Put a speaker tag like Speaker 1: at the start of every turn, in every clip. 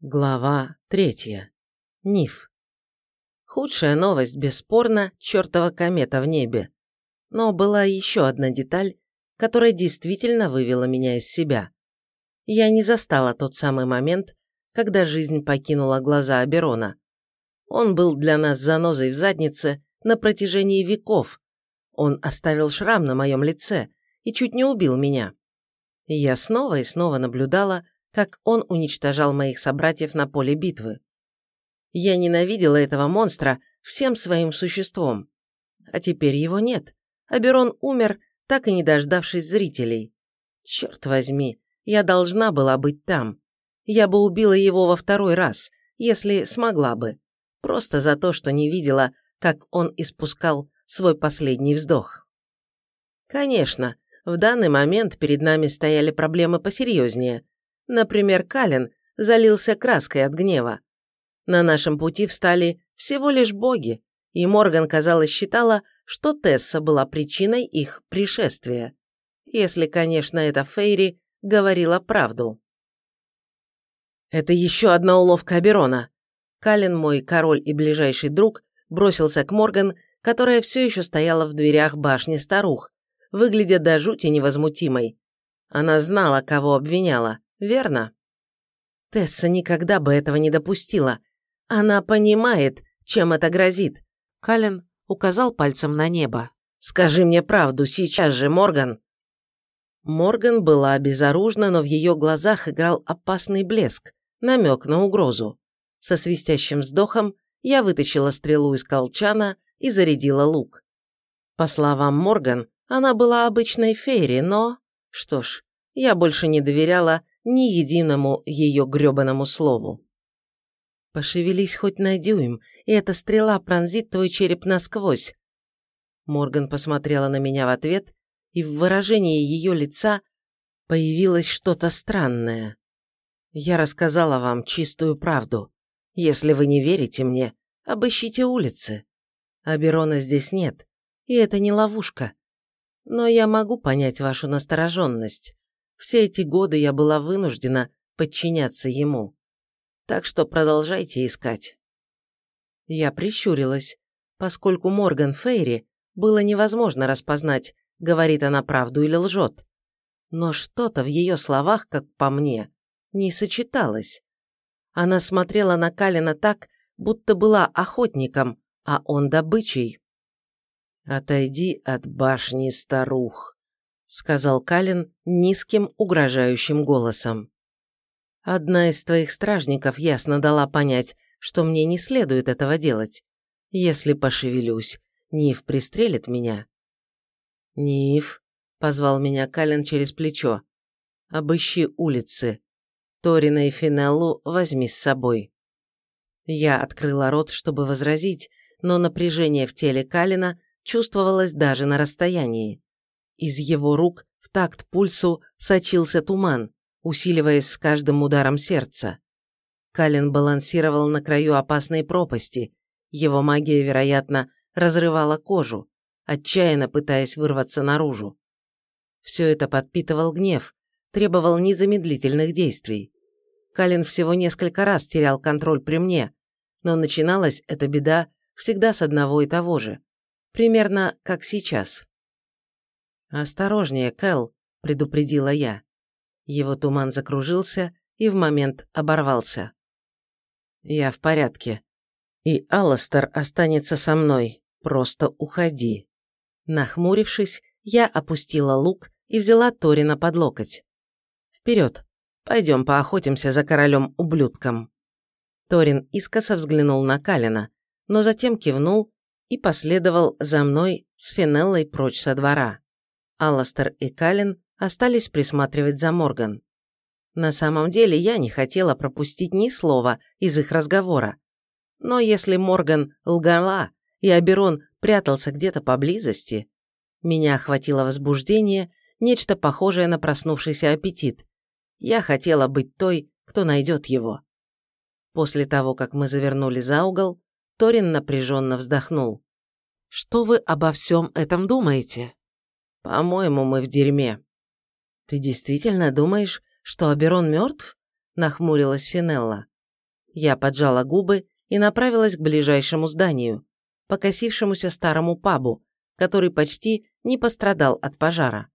Speaker 1: Глава третья. Ниф. Худшая новость, бесспорно, чертова комета в небе. Но была еще одна деталь, которая действительно вывела меня из себя. Я не застала тот самый момент, когда жизнь покинула глаза Аберона. Он был для нас занозой в заднице на протяжении веков. Он оставил шрам на моем лице и чуть не убил меня. Я снова и снова наблюдала, как он уничтожал моих собратьев на поле битвы. Я ненавидела этого монстра всем своим существом. А теперь его нет. Аберон умер, так и не дождавшись зрителей. Черт возьми, я должна была быть там. Я бы убила его во второй раз, если смогла бы. Просто за то, что не видела, как он испускал свой последний вздох. Конечно, в данный момент перед нами стояли проблемы посерьезнее, Например, Калин залился краской от гнева. На нашем пути встали всего лишь боги, и Морган, казалось, считала, что Тесса была причиной их пришествия. Если, конечно, эта Фейри говорила правду. «Это еще одна уловка Аберона!» Калин, мой король и ближайший друг, бросился к Морган, которая все еще стояла в дверях башни старух, выглядя до жути невозмутимой. Она знала, кого обвиняла верно? Тесса никогда бы этого не допустила. Она понимает, чем это грозит. Кален указал пальцем на небо. «Скажи мне правду, сейчас же, Морган!» Морган была безоружна, но в ее глазах играл опасный блеск, намек на угрозу. Со свистящим вздохом я вытащила стрелу из колчана и зарядила лук. По словам Морган, она была обычной фейри, но... Что ж, я больше не доверяла ни единому ее гребаному слову. «Пошевелись хоть на дюйм, и эта стрела пронзит твой череп насквозь». Морган посмотрела на меня в ответ, и в выражении ее лица появилось что-то странное. «Я рассказала вам чистую правду. Если вы не верите мне, обыщите улицы. Аберона здесь нет, и это не ловушка. Но я могу понять вашу настороженность. Все эти годы я была вынуждена подчиняться ему. Так что продолжайте искать. Я прищурилась, поскольку Морган Фейри было невозможно распознать, говорит она правду или лжет. Но что-то в ее словах, как по мне, не сочеталось. Она смотрела на Калина так, будто была охотником, а он добычей. «Отойди от башни, старух», сказал Калин низким, угрожающим голосом. «Одна из твоих стражников ясно дала понять, что мне не следует этого делать. Если пошевелюсь, Ниф пристрелит меня». «Ниф», — позвал меня Калин через плечо, — «обыщи улицы. Торина и Финеллу возьми с собой». Я открыла рот, чтобы возразить, но напряжение в теле Калина чувствовалось даже на расстоянии. Из его рук в такт пульсу сочился туман, усиливаясь с каждым ударом сердца. Калин балансировал на краю опасной пропасти. Его магия, вероятно, разрывала кожу, отчаянно пытаясь вырваться наружу. Все это подпитывал гнев, требовал незамедлительных действий. Калин всего несколько раз терял контроль при мне, но начиналась эта беда всегда с одного и того же. Примерно как сейчас. «Осторожнее, Кэл», – предупредила я. Его туман закружился и в момент оборвался. «Я в порядке. И Алластер останется со мной. Просто уходи». Нахмурившись, я опустила лук и взяла Торина под локоть. «Вперед! Пойдем поохотимся за королем-ублюдком». Торин искоса взглянул на Калина, но затем кивнул и последовал за мной с Финеллой прочь со двора. Алластер и Калин остались присматривать за Морган. На самом деле я не хотела пропустить ни слова из их разговора. Но если Морган лгала, и Аберон прятался где-то поблизости, меня охватило возбуждение, нечто похожее на проснувшийся аппетит. Я хотела быть той, кто найдет его. После того, как мы завернули за угол, Торин напряженно вздохнул. «Что вы обо всем этом думаете?» «По-моему, мы в дерьме». «Ты действительно думаешь, что Аберон мертв?» – нахмурилась Финелла. Я поджала губы и направилась к ближайшему зданию, покосившемуся старому пабу, который почти не пострадал от пожара.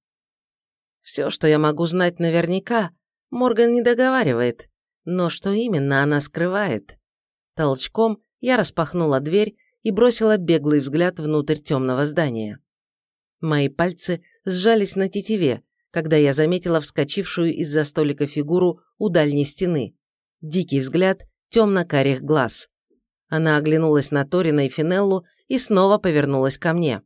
Speaker 1: Все, что я могу знать наверняка, Морган не договаривает, но что именно она скрывает? Толчком я распахнула дверь и бросила беглый взгляд внутрь темного здания. Мои пальцы сжались на тетиве, когда я заметила вскочившую из-за столика фигуру у дальней стены. Дикий взгляд темно-карих глаз. Она оглянулась на Торина и Финеллу и снова повернулась ко мне.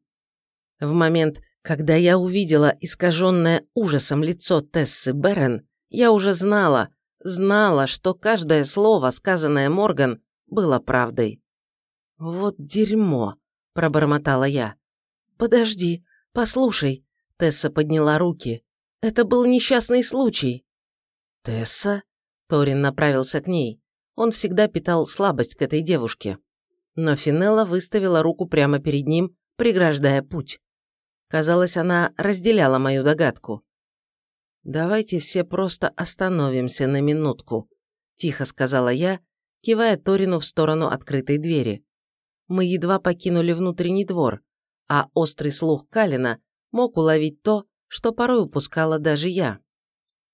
Speaker 1: В момент, когда я увидела искаженное ужасом лицо Тессы Берен, я уже знала, знала, что каждое слово, сказанное Морган, было правдой. «Вот дерьмо», – пробормотала я. «Подожди, послушай», – Тесса подняла руки. «Это был несчастный случай». «Тесса?» – Торин направился к ней. Он всегда питал слабость к этой девушке. Но Финелла выставила руку прямо перед ним, преграждая путь. Казалось, она разделяла мою догадку. «Давайте все просто остановимся на минутку», – тихо сказала я, кивая Торину в сторону открытой двери. Мы едва покинули внутренний двор, а острый слух Калина мог уловить то, что порой упускала даже я.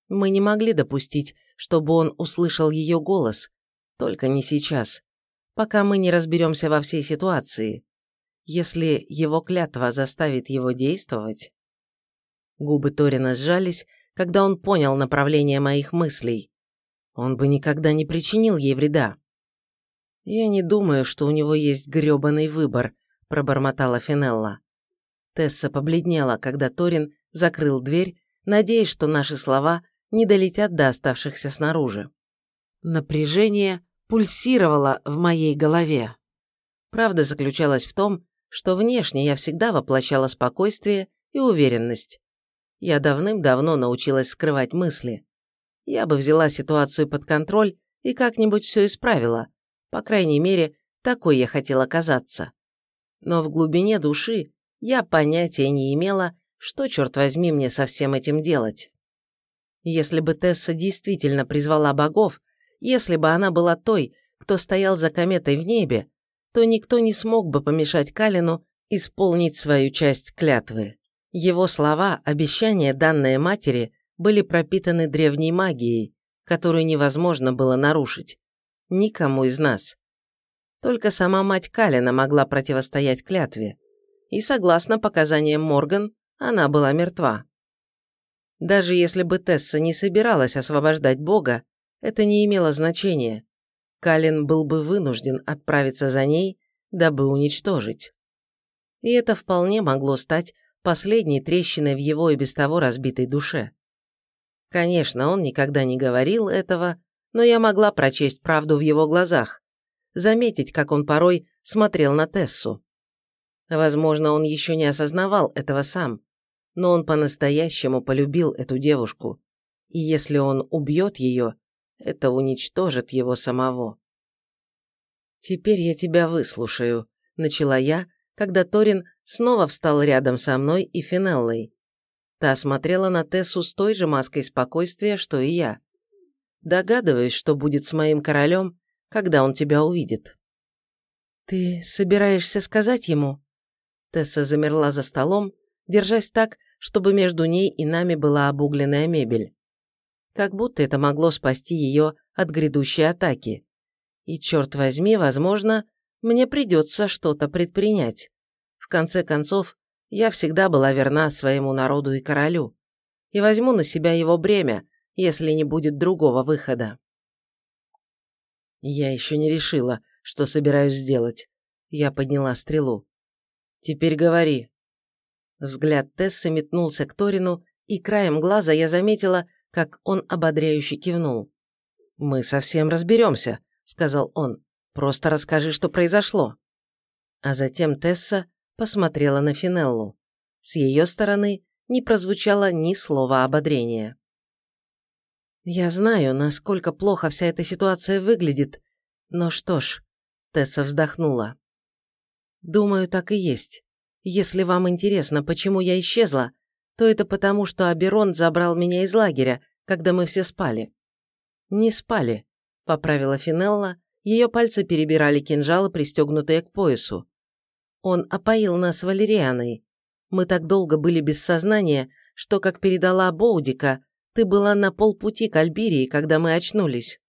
Speaker 1: Мы не могли допустить, чтобы он услышал ее голос, только не сейчас, пока мы не разберемся во всей ситуации. Если его клятва заставит его действовать... Губы Торина сжались, когда он понял направление моих мыслей. Он бы никогда не причинил ей вреда. «Я не думаю, что у него есть грёбаный выбор», – пробормотала Финелла. Тесса побледнела, когда Торин закрыл дверь, надеясь, что наши слова не долетят до оставшихся снаружи. Напряжение пульсировало в моей голове. Правда заключалась в том, что внешне я всегда воплощала спокойствие и уверенность. Я давным-давно научилась скрывать мысли. Я бы взяла ситуацию под контроль и как-нибудь все исправила. По крайней мере, такой я хотела казаться. Но в глубине души я понятия не имела, что, черт возьми, мне со всем этим делать. Если бы Тесса действительно призвала богов, если бы она была той, кто стоял за кометой в небе, то никто не смог бы помешать Калину исполнить свою часть клятвы. Его слова, обещания, данные матери, были пропитаны древней магией, которую невозможно было нарушить. Никому из нас. Только сама мать Калина могла противостоять клятве. И согласно показаниям Морган, она была мертва. Даже если бы Тесса не собиралась освобождать Бога, это не имело значения. Калин был бы вынужден отправиться за ней, дабы уничтожить. И это вполне могло стать последней трещиной в его и без того разбитой душе. Конечно, он никогда не говорил этого, но я могла прочесть правду в его глазах, заметить, как он порой смотрел на Тессу. Возможно, он еще не осознавал этого сам, но он по-настоящему полюбил эту девушку, и если он убьет ее, это уничтожит его самого. «Теперь я тебя выслушаю», – начала я, когда Торин снова встал рядом со мной и Финеллой. Та смотрела на Тессу с той же маской спокойствия, что и я. Догадываюсь, что будет с моим королем, когда он тебя увидит. «Ты собираешься сказать ему?» Тесса замерла за столом, держась так, чтобы между ней и нами была обугленная мебель как будто это могло спасти ее от грядущей атаки. И, черт возьми, возможно, мне придется что-то предпринять. В конце концов, я всегда была верна своему народу и королю. И возьму на себя его бремя, если не будет другого выхода. Я еще не решила, что собираюсь сделать. Я подняла стрелу. «Теперь говори». Взгляд Тессы метнулся к Торину, и краем глаза я заметила, как он ободряюще кивнул. «Мы совсем разберемся», — сказал он. «Просто расскажи, что произошло». А затем Тесса посмотрела на Финеллу. С ее стороны не прозвучало ни слова ободрения. «Я знаю, насколько плохо вся эта ситуация выглядит, но что ж...» Тесса вздохнула. «Думаю, так и есть. Если вам интересно, почему я исчезла, то это потому, что Аберон забрал меня из лагеря, когда мы все спали». «Не спали», – поправила Финелла, Ее пальцы перебирали кинжалы, пристегнутые к поясу. Он опоил нас валерианой. Мы так долго были без сознания, что, как передала Боудика, ты была на полпути к Альбирии, когда мы очнулись».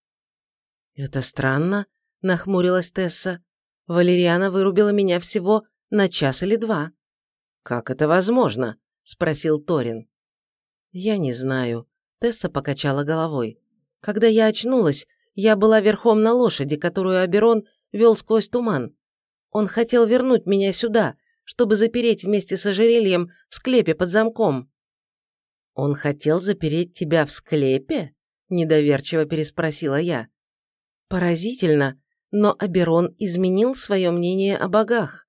Speaker 1: «Это странно», – нахмурилась Тесса. «Валериана вырубила меня всего на час или два». «Как это возможно?» – спросил Торин. «Я не знаю», – Тесса покачала головой. «Когда я очнулась, я была верхом на лошади, которую Аберон вел сквозь туман. Он хотел вернуть меня сюда, чтобы запереть вместе с ожерельем в склепе под замком». «Он хотел запереть тебя в склепе?» – недоверчиво переспросила я. «Поразительно, но Аберон изменил свое мнение о богах».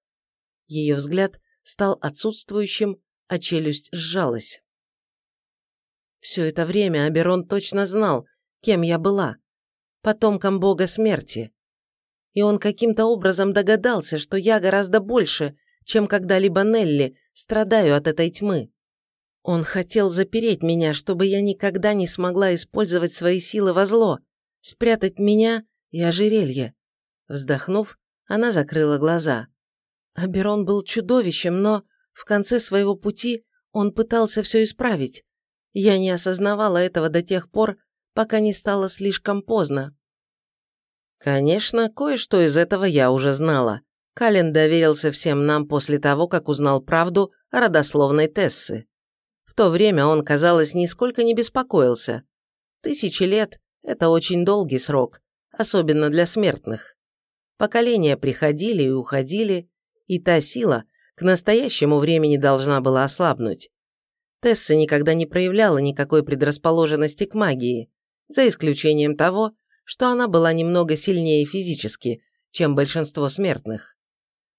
Speaker 1: Ее взгляд стал отсутствующим, а челюсть сжалась. Все это время Аберон точно знал, кем я была, потомком бога смерти. И он каким-то образом догадался, что я гораздо больше, чем когда-либо Нелли, страдаю от этой тьмы. Он хотел запереть меня, чтобы я никогда не смогла использовать свои силы во зло, спрятать меня и ожерелье. Вздохнув, она закрыла глаза. Аберон был чудовищем, но в конце своего пути он пытался все исправить. Я не осознавала этого до тех пор, пока не стало слишком поздно. Конечно, кое-что из этого я уже знала. Калин доверился всем нам после того, как узнал правду о родословной Тессы. То время он, казалось, нисколько не беспокоился. Тысячи лет – это очень долгий срок, особенно для смертных. Поколения приходили и уходили, и та сила к настоящему времени должна была ослабнуть. Тесса никогда не проявляла никакой предрасположенности к магии, за исключением того, что она была немного сильнее физически, чем большинство смертных.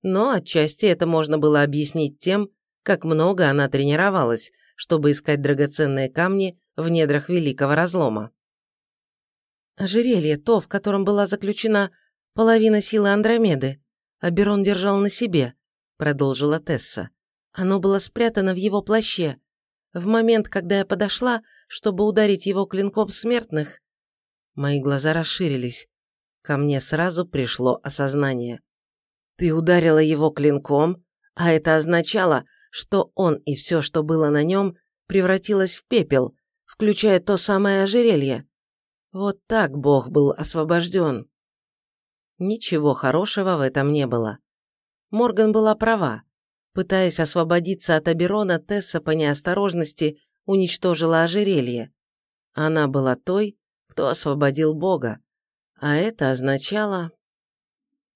Speaker 1: Но отчасти это можно было объяснить тем, как много она тренировалась, чтобы искать драгоценные камни в недрах Великого Разлома. Ожерелье, то, в котором была заключена половина силы Андромеды, Аберон держал на себе, продолжила Тесса. Оно было спрятано в его плаще. В момент, когда я подошла, чтобы ударить его клинком смертных, мои глаза расширились. Ко мне сразу пришло осознание. Ты ударила его клинком, а это означало, что он и все, что было на нем, превратилось в пепел, включая то самое ожерелье. Вот так Бог был освобожден. Ничего хорошего в этом не было. Морган была права. Пытаясь освободиться от Аберона, Тесса по неосторожности уничтожила ожерелье. Она была той, кто освободил Бога. А это означало...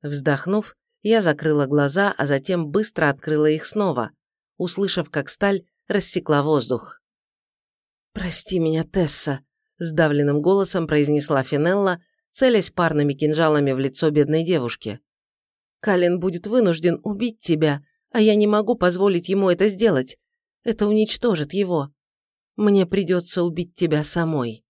Speaker 1: Вздохнув, я закрыла глаза, а затем быстро открыла их снова, услышав, как сталь рассекла воздух. «Прости меня, Тесса», – сдавленным голосом произнесла Финелла, целясь парными кинжалами в лицо бедной девушки. «Калин будет вынужден убить тебя, а я не могу позволить ему это сделать. Это уничтожит его. Мне придется убить тебя самой».